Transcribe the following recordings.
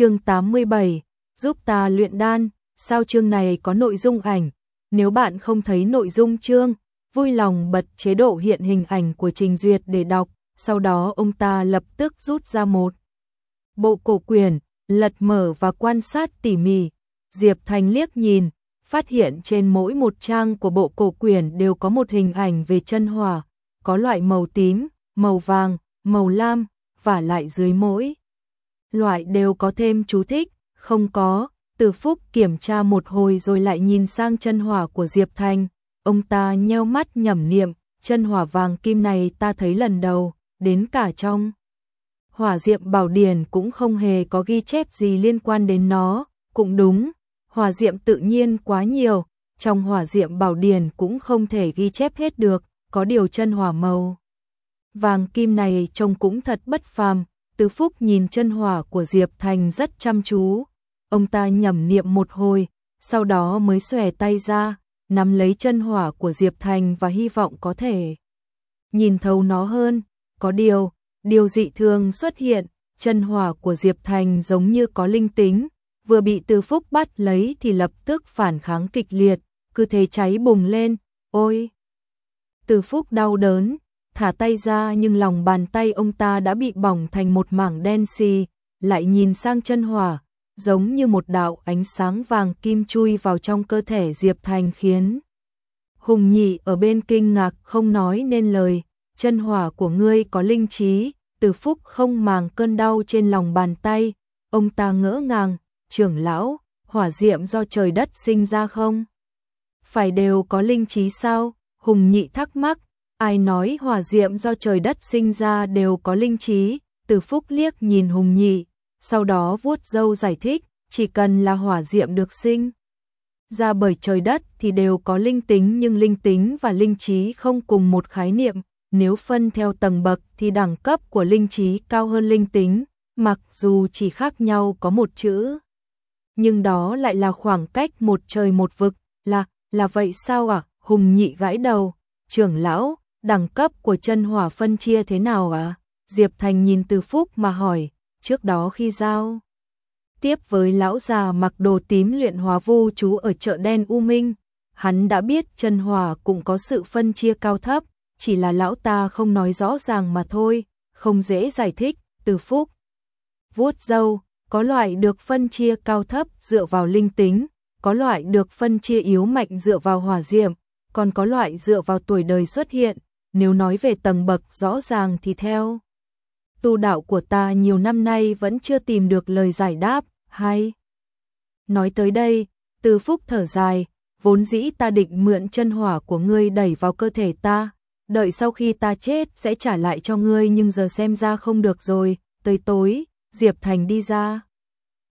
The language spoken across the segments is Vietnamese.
chương 87, giúp ta luyện đan, sao chương này có nội dung ảnh, nếu bạn không thấy nội dung chương, vui lòng bật chế độ hiện hình ảnh của Trình Duyệt để đọc, sau đó ông ta lập tức rút ra một bộ cổ quyển, lật mở và quan sát tỉ mỉ. Diệp Thành liếc nhìn, phát hiện trên mỗi một trang của bộ cổ quyển đều có một hình ảnh về chân hỏa, có loại màu tím, màu vàng, màu lam, và lại dưới mỗi loại đều có thêm chú thích, không có. Từ Phúc kiểm tra một hồi rồi lại nhìn sang chân hỏa của Diệp Thành, ông ta nheo mắt nhẩm niệm, chân hỏa vàng kim này ta thấy lần đầu, đến cả trong. Hỏa diệm bảo điển cũng không hề có ghi chép gì liên quan đến nó, cũng đúng, hỏa diệm tự nhiên quá nhiều, trong hỏa diệm bảo điển cũng không thể ghi chép hết được, có điều chân hỏa màu. Vàng kim này trông cũng thật bất phàm, từ Phúc nhìn chân hỏa của Diệp Thành rất chăm chú. Ông ta nhẩm niệm một hồi, sau đó mới xòe tay ra, nắm lấy chân hỏa của Diệp Thành và hy vọng có thể nhìn thấu nó hơn. Có điều, điều dị thường xuất hiện, chân hỏa của Diệp Thành giống như có linh tính, vừa bị Từ Phúc bắt lấy thì lập tức phản kháng kịch liệt, cứ thế cháy bùng lên, ôi! Từ Phúc đau đớn, thả tay ra nhưng lòng bàn tay ông ta đã bị bỏng thành một mảng đen xì, lại nhìn sang chân hỏa, giống như một đạo ánh sáng vàng kim chui vào trong cơ thể Diệp Thành khiến Hùng Nhị ở bên kinh ngạc không nói nên lời, chân hỏa của ngươi có linh trí, từ phúc không màng cơn đau trên lòng bàn tay, ông ta ngỡ ngàng, trưởng lão, hỏa diệm do trời đất sinh ra không? Phải đều có linh trí sao? Hùng nhị thắc mắc, ai nói hỏa diệm do trời đất sinh ra đều có linh trí, từ phúc liếc nhìn hùng nhị, sau đó vuốt dâu giải thích, chỉ cần là hỏa diệm được sinh ra bởi trời đất thì đều có linh tính nhưng linh tính và linh trí không cùng một khái niệm, nếu phân theo tầng bậc thì đẳng cấp của linh trí cao hơn linh tính, mặc dù chỉ khác nhau có một chữ. Nhưng đó lại là khoảng cách một trời một vực, là, là vậy sao ạ? À? Hùng nhị gãi đầu, trưởng lão, đẳng cấp của chân hỏa phân chia thế nào ạ? À? Diệp Thành nhìn từ phúc mà hỏi, trước đó khi giao. Tiếp với lão già mặc đồ tím luyện hóa vô chú ở chợ đen U Minh, hắn đã biết chân hỏa cũng có sự phân chia cao thấp, chỉ là lão ta không nói rõ ràng mà thôi, không dễ giải thích, từ phúc. Vuốt dâu, có loại được phân chia cao thấp dựa vào linh tính, có loại được phân chia yếu mạnh dựa vào hỏa diệm, còn có loại dựa vào tuổi đời xuất hiện, nếu nói về tầng bậc rõ ràng thì theo. Tu đạo của ta nhiều năm nay vẫn chưa tìm được lời giải đáp, hay. Nói tới đây, từ phúc thở dài, vốn dĩ ta định mượn chân hỏa của ngươi đẩy vào cơ thể ta, đợi sau khi ta chết sẽ trả lại cho ngươi nhưng giờ xem ra không được rồi, tới tối, Diệp Thành đi ra.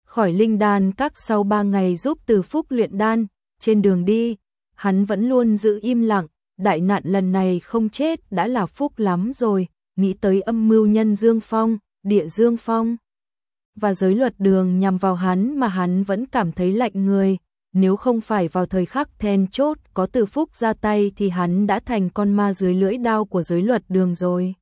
Khỏi linh đan các sau ba ngày giúp từ phúc luyện đan, trên đường đi, hắn vẫn luôn giữ im lặng, đại nạn lần này không chết đã là phúc lắm rồi, nghĩ tới âm mưu nhân Dương Phong, địa Dương Phong. Và giới luật đường nhằm vào hắn mà hắn vẫn cảm thấy lạnh người, nếu không phải vào thời khắc then chốt có từ phúc ra tay thì hắn đã thành con ma dưới lưỡi đao của giới luật đường rồi.